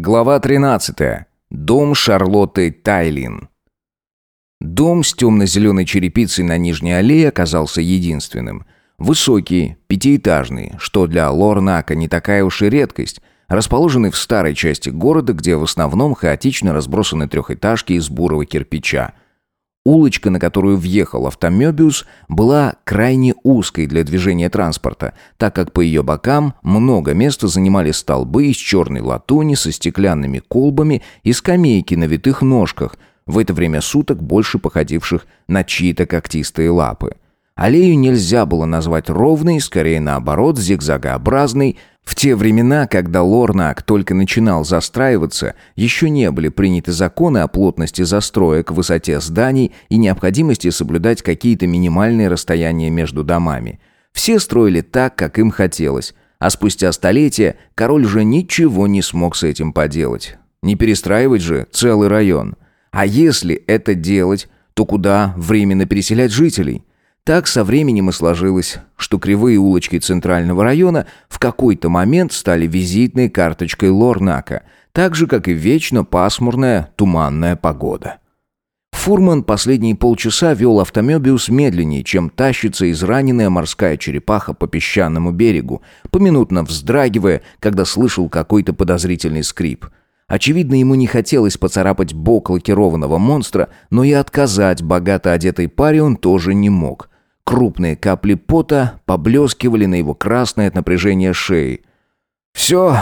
Глава 13. Дом Шарлотты Тайлин. Дом с темно-зеленой черепицей на Нижней аллее оказался единственным. Высокий, пятиэтажный, что для Лорнака не такая уж и редкость, расположенный в старой части города, где в основном хаотично разбросаны трехэтажки из бурого кирпича – Улочка, на которую въехал автомобиус, была крайне узкой для движения транспорта, так как по ее бокам много места занимали столбы из черной латуни со стеклянными колбами и скамейки на витых ножках, в это время суток больше походивших на чьи-то когтистые лапы. Аллею нельзя было назвать ровной, скорее наоборот, зигзагообразной, в те времена, когда Лорнак только начинал застраиваться, еще не были приняты законы о плотности застроек, высоте зданий и необходимости соблюдать какие-то минимальные расстояния между домами. Все строили так, как им хотелось, а спустя столетия король уже ничего не смог с этим поделать. Не перестраивать же целый район. А если это делать, то куда временно переселять жителей? Так со временем и сложилось, что кривые улочки центрального района в какой-то момент стали визитной карточкой Лорнака, так же, как и вечно пасмурная, туманная погода. Фурман последние полчаса вел автомобиус медленнее, чем тащится израненная морская черепаха по песчаному берегу, поминутно вздрагивая, когда слышал какой-то подозрительный скрип. Очевидно, ему не хотелось поцарапать бок лакированного монстра, но и отказать богато одетой паре он тоже не мог – Крупные капли пота поблескивали на его красной от напряжения шеи. «Все,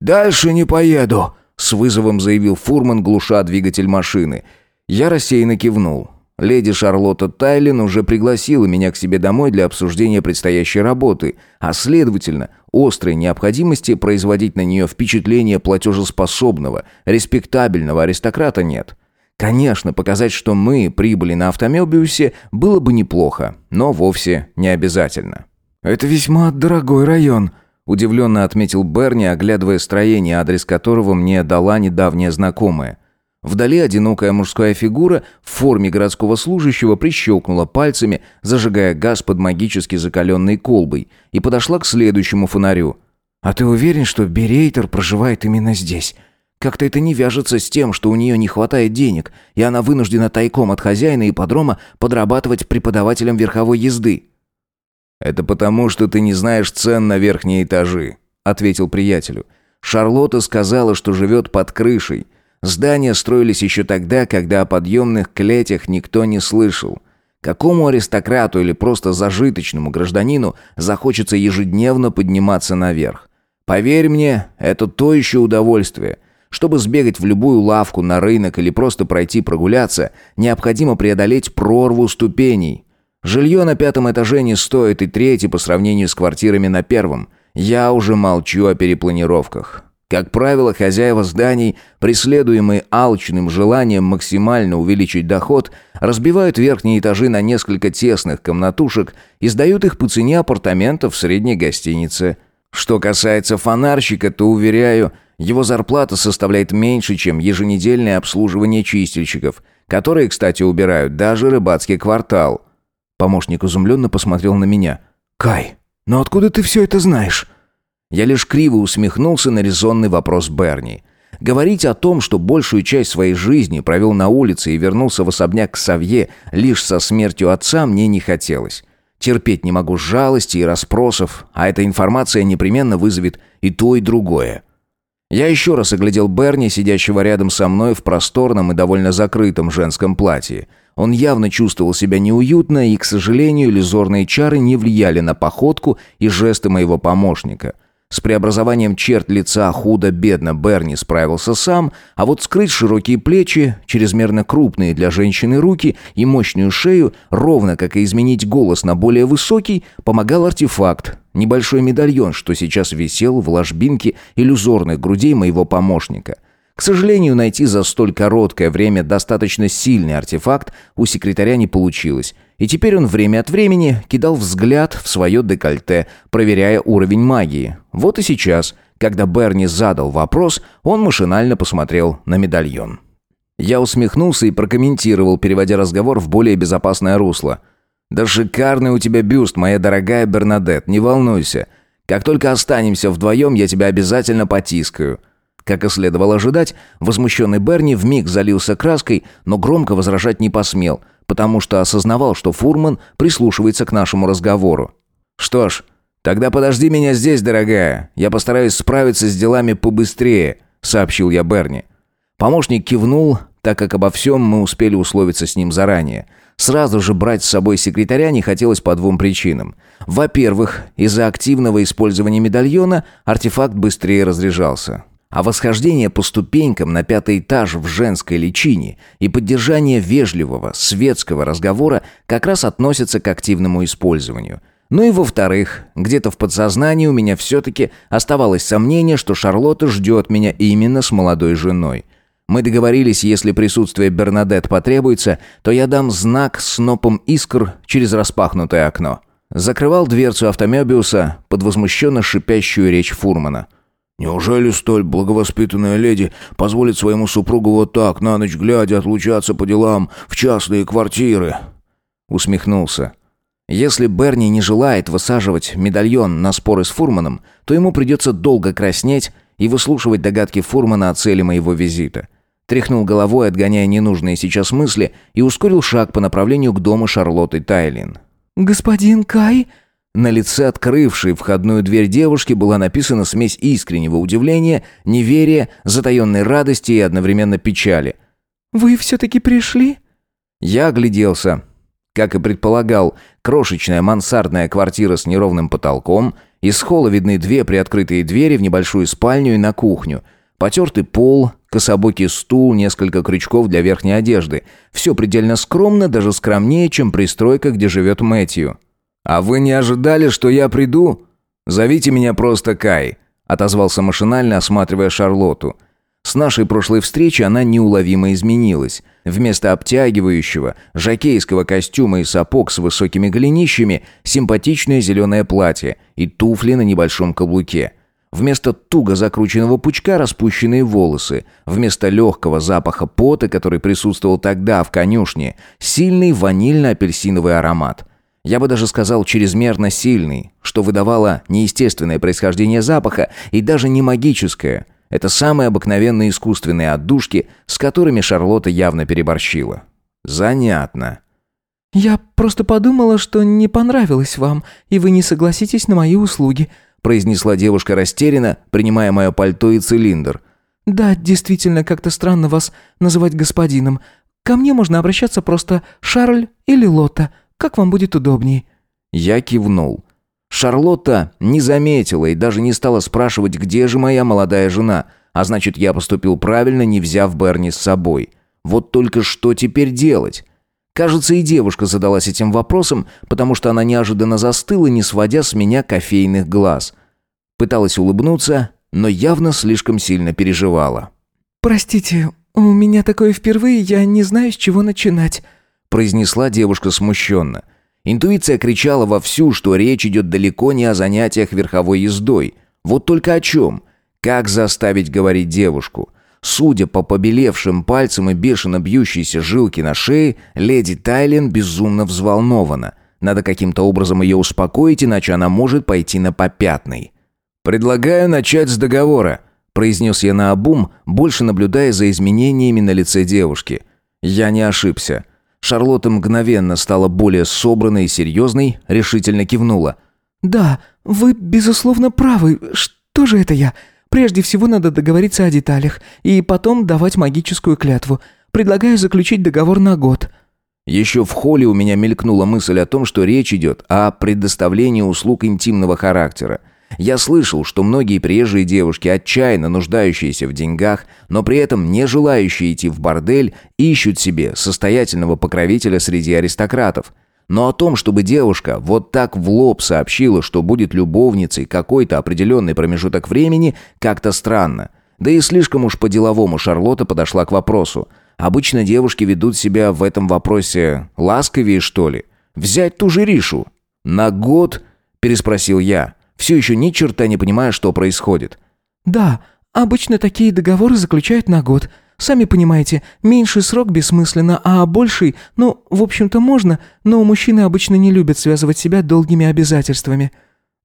дальше не поеду», — с вызовом заявил фурман, глуша двигатель машины. Я рассеянно кивнул. Леди Шарлотта Тайлин уже пригласила меня к себе домой для обсуждения предстоящей работы, а следовательно, острой необходимости производить на нее впечатление платежеспособного, респектабельного аристократа нет. Конечно, показать, что мы прибыли на автомобиусе, было бы неплохо, но вовсе не обязательно. «Это весьма дорогой район», – удивленно отметил Берни, оглядывая строение, адрес которого мне дала недавняя знакомая. Вдали одинокая мужская фигура в форме городского служащего прищелкнула пальцами, зажигая газ под магически закаленной колбой, и подошла к следующему фонарю. «А ты уверен, что Берейтер проживает именно здесь?» Как-то это не вяжется с тем, что у нее не хватает денег, и она вынуждена тайком от хозяина и подрома подрабатывать преподавателем верховой езды. «Это потому, что ты не знаешь цен на верхние этажи», — ответил приятелю. «Шарлотта сказала, что живет под крышей. Здания строились еще тогда, когда о подъемных клетях никто не слышал. Какому аристократу или просто зажиточному гражданину захочется ежедневно подниматься наверх? Поверь мне, это то еще удовольствие. Чтобы сбегать в любую лавку, на рынок или просто пройти прогуляться, необходимо преодолеть прорву ступеней. Жилье на пятом этаже не стоит и трети по сравнению с квартирами на первом. Я уже молчу о перепланировках. Как правило, хозяева зданий, преследуемые алчным желанием максимально увеличить доход, разбивают верхние этажи на несколько тесных комнатушек и сдают их по цене апартаментов в средней гостинице. Что касается фонарщика, то, уверяю, его зарплата составляет меньше, чем еженедельное обслуживание чистильщиков, которые, кстати, убирают даже рыбацкий квартал. Помощник изумленно посмотрел на меня. «Кай, но откуда ты все это знаешь?» Я лишь криво усмехнулся на резонный вопрос Берни. Говорить о том, что большую часть своей жизни провел на улице и вернулся в особняк к Савье лишь со смертью отца, мне не хотелось. Терпеть не могу жалости и расспросов, а эта информация непременно вызовет и то, и другое. Я еще раз оглядел Берни, сидящего рядом со мной в просторном и довольно закрытом женском платье. Он явно чувствовал себя неуютно, и, к сожалению, иллюзорные чары не влияли на походку и жесты моего помощника – с преобразованием черт лица худо-бедно Берни справился сам, а вот скрыть широкие плечи, чрезмерно крупные для женщины руки и мощную шею, ровно как и изменить голос на более высокий, помогал артефакт, небольшой медальон, что сейчас висел в ложбинке иллюзорных грудей моего помощника. К сожалению, найти за столь короткое время достаточно сильный артефакт у секретаря не получилось, и теперь он время от времени кидал взгляд в свое декольте, проверяя уровень магии. Вот и сейчас, когда Берни задал вопрос, он машинально посмотрел на медальон. Я усмехнулся и прокомментировал, переводя разговор в более безопасное русло. «Да шикарный у тебя бюст, моя дорогая Бернадет, не волнуйся. Как только останемся вдвоем, я тебя обязательно потискаю. Как и следовало ожидать, возмущенный Берни вмиг залился краской, но громко возражать не посмел, потому что осознавал, что фурман прислушивается к нашему разговору. «Что ж, тогда подожди меня здесь, дорогая. Я постараюсь справиться с делами побыстрее», — сообщил я Берни. Помощник кивнул, так как обо всем мы успели условиться с ним заранее. Сразу же брать с собой секретаря не хотелось по двум причинам. Во-первых, из-за активного использования медальона артефакт быстрее разряжался. А восхождение по ступенькам на пятый этаж в женской личине и поддержание вежливого, светского разговора как раз относятся к активному использованию. Ну и во-вторых, где-то в подсознании у меня все-таки оставалось сомнение, что Шарлотта ждет меня именно с молодой женой – мы договорились, если присутствие Бернадет потребуется, то я дам знак снопом искр через распахнутое окно. Закрывал дверцу автомебиуса под возмущенно шипящую речь фурмана. «Неужели столь благовоспитанная леди позволит своему супругу вот так, на ночь глядя, отлучаться по делам в частные квартиры?» Усмехнулся. Если Берни не желает высаживать медальон на споры с фурманом, то ему придется долго краснеть и выслушивать догадки фурмана о цели моего визита. Тряхнул головой, отгоняя ненужные сейчас мысли, и ускорил шаг по направлению к дому Шарлотты Тайлин. «Господин Кай?» На лице открывшей входную дверь девушки была написана смесь искреннего удивления, неверия, затаенной радости и одновременно печали. «Вы все-таки пришли?» Я огляделся. Как и предполагал, крошечная мансардная квартира с неровным потолком, из холла видны две приоткрытые двери в небольшую спальню и на кухню – Потертый пол, кособокий стул, несколько крючков для верхней одежды. Все предельно скромно, даже скромнее, чем пристройка, где живет Мэтью. «А вы не ожидали, что я приду? Зовите меня просто Кай», — отозвался машинально, осматривая Шарлотту. С нашей прошлой встречи она неуловимо изменилась. Вместо обтягивающего, жакейского костюма и сапог с высокими голенищами симпатичное зеленое платье и туфли на небольшом каблуке. Вместо туго закрученного пучка распущенные волосы. Вместо легкого запаха пота, который присутствовал тогда в конюшне, сильный ванильно-апельсиновый аромат. Я бы даже сказал чрезмерно сильный, что выдавало неестественное происхождение запаха и даже не магическое. Это самые обыкновенные искусственные отдушки, с которыми Шарлотта явно переборщила. Занятно. «Я просто подумала, что не понравилось вам, и вы не согласитесь на мои услуги», произнесла девушка растерянно, принимая мое пальто и цилиндр. «Да, действительно, как-то странно вас называть господином. Ко мне можно обращаться просто Шарль или Лотта, как вам будет удобнее». Я кивнул. Шарлотта не заметила и даже не стала спрашивать, где же моя молодая жена, а значит, я поступил правильно, не взяв Берни с собой. Вот только что теперь делать? Кажется, и девушка задалась этим вопросом, потому что она неожиданно застыла, не сводя с меня кофейных глаз. Пыталась улыбнуться, но явно слишком сильно переживала. «Простите, у меня такое впервые, я не знаю, с чего начинать», произнесла девушка смущенно. Интуиция кричала вовсю, что речь идет далеко не о занятиях верховой ездой. Вот только о чем? Как заставить говорить девушку? Судя по побелевшим пальцам и бешено бьющейся жилке на шее, леди Тайлен безумно взволнована. Надо каким-то образом ее успокоить, иначе она может пойти на попятный. «Предлагаю начать с договора», – произнес я наобум, больше наблюдая за изменениями на лице девушки. Я не ошибся. Шарлотта мгновенно стала более собранной и серьезной, решительно кивнула. «Да, вы, безусловно, правы. Что же это я? Прежде всего надо договориться о деталях и потом давать магическую клятву. Предлагаю заключить договор на год». Еще в холле у меня мелькнула мысль о том, что речь идет о предоставлении услуг интимного характера. Я слышал, что многие приезжие девушки, отчаянно нуждающиеся в деньгах, но при этом не желающие идти в бордель, ищут себе состоятельного покровителя среди аристократов – но о том, чтобы девушка вот так в лоб сообщила, что будет любовницей какой-то определенный промежуток времени, как-то странно. Да и слишком уж по-деловому Шарлотта подошла к вопросу. Обычно девушки ведут себя в этом вопросе ласковее, что ли? Взять ту же Ришу. «На год?» – переспросил я, все еще ни черта не понимая, что происходит. «Да, обычно такие договоры заключают на год», Сами понимаете, меньший срок бессмысленно, а больший, ну, в общем-то, можно, но мужчины обычно не любят связывать себя долгими обязательствами».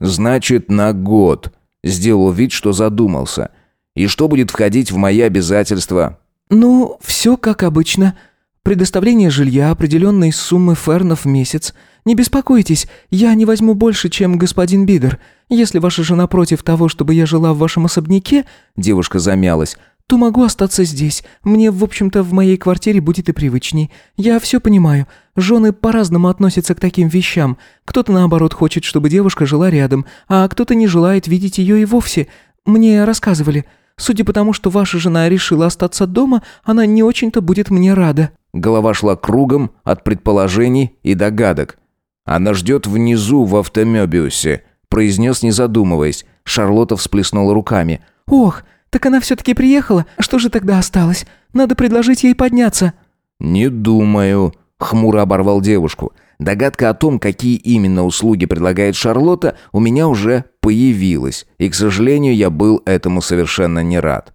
«Значит, на год», — сделал вид, что задумался. И что будет входить в мои обязательства? Ну, все как обычно. Предоставление жилья определенной суммы фернов в месяц. Не беспокойтесь, я не возьму больше, чем господин Бидер. Если ваша жена против того, чтобы я жила в вашем особняке, девушка замялась, то могу остаться здесь. Мне, в общем-то, в моей квартире будет и привычней. Я все понимаю. Жены по-разному относятся к таким вещам. Кто-то, наоборот, хочет, чтобы девушка жила рядом, а кто-то не желает видеть ее и вовсе. Мне рассказывали. Судя по тому, что ваша жена решила остаться дома, она не очень-то будет мне рада». Голова шла кругом от предположений и догадок. «Она ждет внизу в автомебиусе», – произнес, не задумываясь. Шарлотта всплеснула руками. «Ох, «Так она все-таки приехала? Что же тогда осталось? Надо предложить ей подняться». «Не думаю», — хмуро оборвал девушку. Догадка о том, какие именно услуги предлагает Шарлотта, у меня уже появилась, и, к сожалению, я был этому совершенно не рад.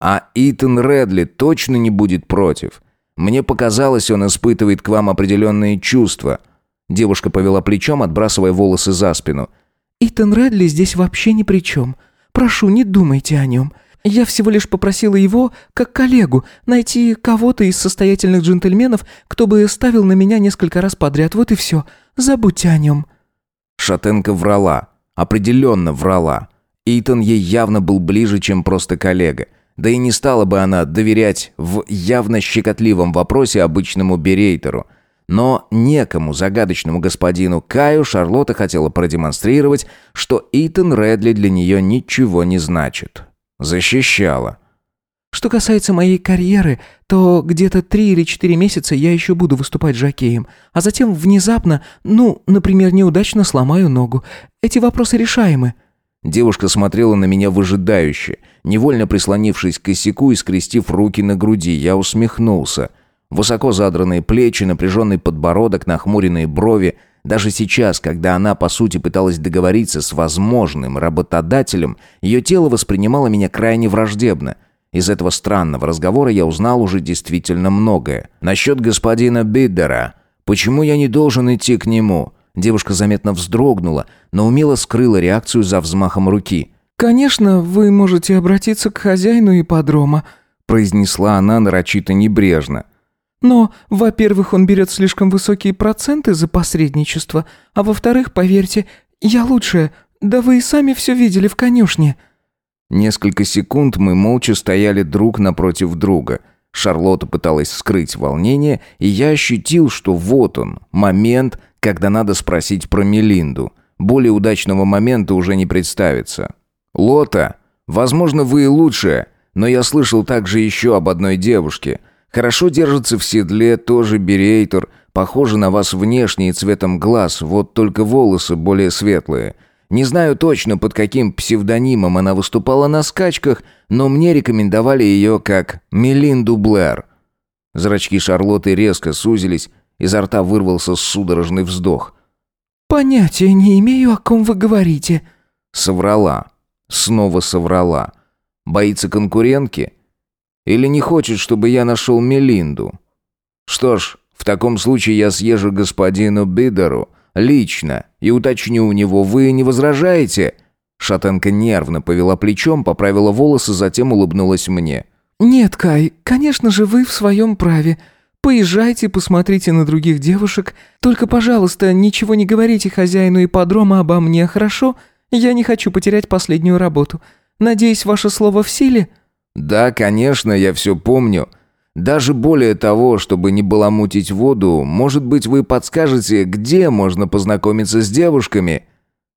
А Итан Редли точно не будет против. Мне показалось, он испытывает к вам определенные чувства. Девушка повела плечом, отбрасывая волосы за спину. «Итан Редли здесь вообще ни при чем. Прошу, не думайте о нем. Я всего лишь попросила его, как коллегу, найти кого-то из состоятельных джентльменов, кто бы ставил на меня несколько раз подряд. Вот и все. Забудьте о нем». Шатенко врала. Определенно врала. Итан ей явно был ближе, чем просто коллега. Да и не стала бы она доверять в явно щекотливом вопросе обычному берейтеру. Но некому загадочному господину Каю Шарлотта хотела продемонстрировать, что Итан Редли для нее ничего не значит. Защищала. Что касается моей карьеры, то где-то три или четыре месяца я еще буду выступать жокеем, а затем внезапно, ну, например, неудачно сломаю ногу. Эти вопросы решаемы». Девушка смотрела на меня выжидающе, невольно прислонившись к косяку и скрестив руки на груди. Я усмехнулся. Высоко задранные плечи, напряженный подбородок, нахмуренные брови – даже сейчас, когда она, по сути, пыталась договориться с возможным работодателем, ее тело воспринимало меня крайне враждебно. Из этого странного разговора я узнал уже действительно многое. Насчет господина Биддера. Почему я не должен идти к нему? Девушка заметно вздрогнула, но умело скрыла реакцию за взмахом руки. «Конечно, вы можете обратиться к хозяину ипподрома», произнесла она нарочито небрежно. Но, во-первых, он берет слишком высокие проценты за посредничество, а во-вторых, поверьте, я лучшая, да вы и сами все видели в конюшне». Несколько секунд мы молча стояли друг напротив друга. Шарлотта пыталась скрыть волнение, и я ощутил, что вот он, момент, когда надо спросить про Мелинду. Более удачного момента уже не представится. «Лота, возможно, вы и лучшая, но я слышал также еще об одной девушке – Хорошо держится в седле, тоже берейтор. Похоже на вас внешне и цветом глаз, вот только волосы более светлые. Не знаю точно, под каким псевдонимом она выступала на скачках, но мне рекомендовали ее как Мелинду Блэр. Зрачки Шарлотты резко сузились, изо рта вырвался судорожный вздох. «Понятия не имею, о ком вы говорите». Соврала. Снова соврала. Боится конкурентки? Или не хочет, чтобы я нашел Мелинду? Что ж, в таком случае я съезжу господину Бидеру лично и уточню у него, вы не возражаете?» Шатенка нервно повела плечом, поправила волосы, затем улыбнулась мне. «Нет, Кай, конечно же, вы в своем праве. Поезжайте, посмотрите на других девушек. Только, пожалуйста, ничего не говорите хозяину ипподрома обо мне, хорошо? Я не хочу потерять последнюю работу. Надеюсь, ваше слово в силе?» «Да, конечно, я все помню. Даже более того, чтобы не баламутить воду, может быть, вы подскажете, где можно познакомиться с девушками?»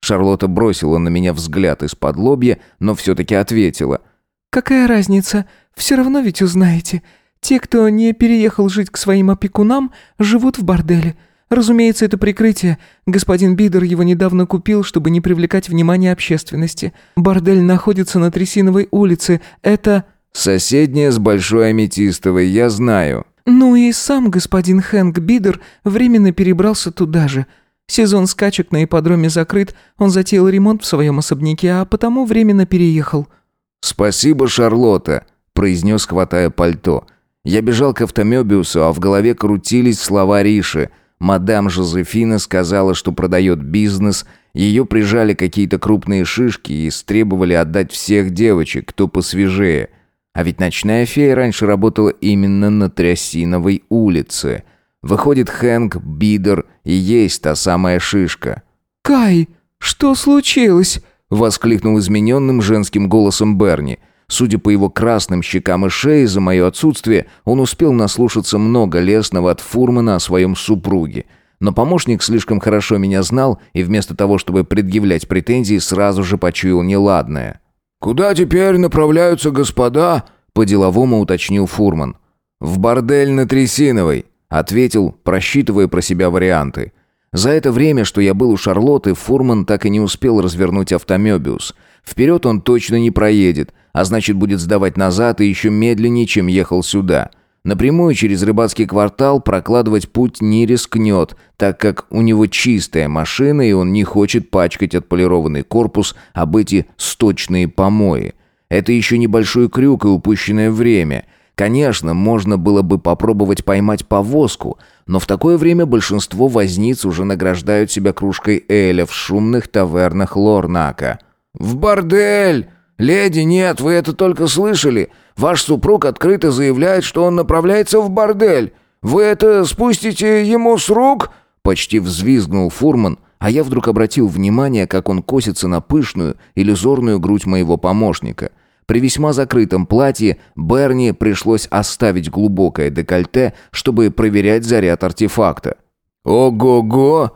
Шарлотта бросила на меня взгляд из-под лобья, но все-таки ответила. «Какая разница? Все равно ведь узнаете. Те, кто не переехал жить к своим опекунам, живут в борделе. Разумеется, это прикрытие. Господин Бидер его недавно купил, чтобы не привлекать внимание общественности. Бордель находится на Трясиновой улице. Это... Соседняя с Большой Аметистовой, я знаю. Ну и сам господин Хэнк Бидер временно перебрался туда же. Сезон скачек на ипподроме закрыт, он затеял ремонт в своем особняке, а потому временно переехал. «Спасибо, Шарлотта», – произнес, хватая пальто. Я бежал к автомебиусу, а в голове крутились слова Риши – Мадам Жозефина сказала, что продает бизнес. Ее прижали какие-то крупные шишки и требовали отдать всех девочек, кто посвежее. А ведь ночная фея раньше работала именно на Трясиновой улице. Выходит, Хэнк Бидер и есть та самая шишка. «Кай, что случилось?» — воскликнул измененным женским голосом Берни. Судя по его красным щекам и шее за мое отсутствие, он успел наслушаться много лесного от Фурмана о своем супруге. Но помощник слишком хорошо меня знал и вместо того, чтобы предъявлять претензии, сразу же почуял неладное. «Куда теперь направляются господа?» — по-деловому уточнил Фурман. «В бордель на Трясиновой», — ответил, просчитывая про себя варианты. За это время, что я был у Шарлотты, Фурман так и не успел развернуть автомебиус. Вперед он точно не проедет, а значит будет сдавать назад и еще медленнее, чем ехал сюда. Напрямую через рыбацкий квартал прокладывать путь не рискнет, так как у него чистая машина и он не хочет пачкать отполированный корпус об эти сточные помои. Это еще небольшой крюк и упущенное время. Конечно, можно было бы попробовать поймать повозку, но в такое время большинство возниц уже награждают себя кружкой эля в шумных тавернах Лорнака. «В бордель! Леди, нет, вы это только слышали. Ваш супруг открыто заявляет, что он направляется в бордель. Вы это спустите ему с рук?» Почти взвизгнул фурман, а я вдруг обратил внимание, как он косится на пышную, иллюзорную грудь моего помощника. При весьма закрытом платье Берни пришлось оставить глубокое декольте, чтобы проверять заряд артефакта. «Ого-го!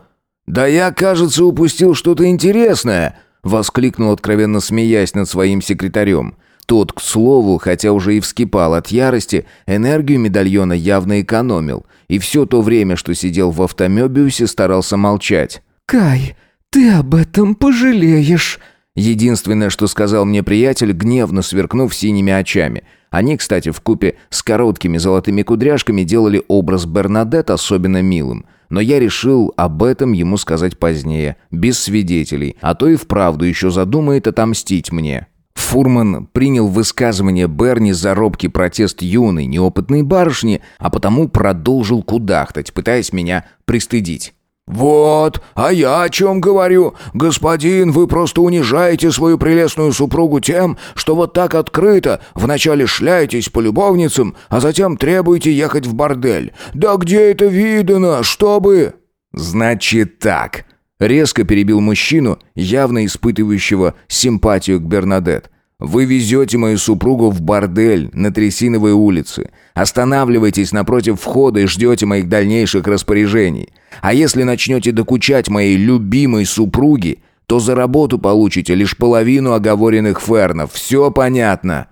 Да я, кажется, упустил что-то интересное!» Воскликнул, откровенно смеясь над своим секретарем. Тот, к слову, хотя уже и вскипал от ярости, энергию медальона явно экономил. И все то время, что сидел в автомобиусе, старался молчать. «Кай, ты об этом пожалеешь!» Единственное, что сказал мне приятель, гневно сверкнув синими очами. Они, кстати, в купе с короткими золотыми кудряшками делали образ Бернадет особенно милым. Но я решил об этом ему сказать позднее, без свидетелей, а то и вправду еще задумает отомстить мне. Фурман принял высказывание Берни за робкий протест юной, неопытной барышни, а потому продолжил кудахтать, пытаясь меня пристыдить. «Вот, а я о чем говорю? Господин, вы просто унижаете свою прелестную супругу тем, что вот так открыто вначале шляетесь по любовницам, а затем требуете ехать в бордель. Да где это видано, чтобы...» «Значит так», — резко перебил мужчину, явно испытывающего симпатию к Бернадет. Вы везете мою супругу в бордель на Трясиновой улице. Останавливайтесь напротив входа и ждете моих дальнейших распоряжений. А если начнете докучать моей любимой супруге, то за работу получите лишь половину оговоренных фернов. Все понятно?»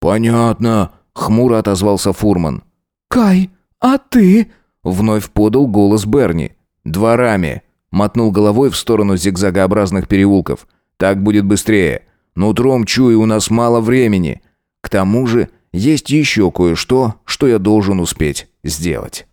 «Понятно», — хмуро отозвался Фурман. «Кай, а ты?» — вновь подал голос Берни. «Дворами», — мотнул головой в сторону зигзагообразных переулков. «Так будет быстрее». Нутром чую, у нас мало времени. К тому же есть еще кое-что, что я должен успеть сделать.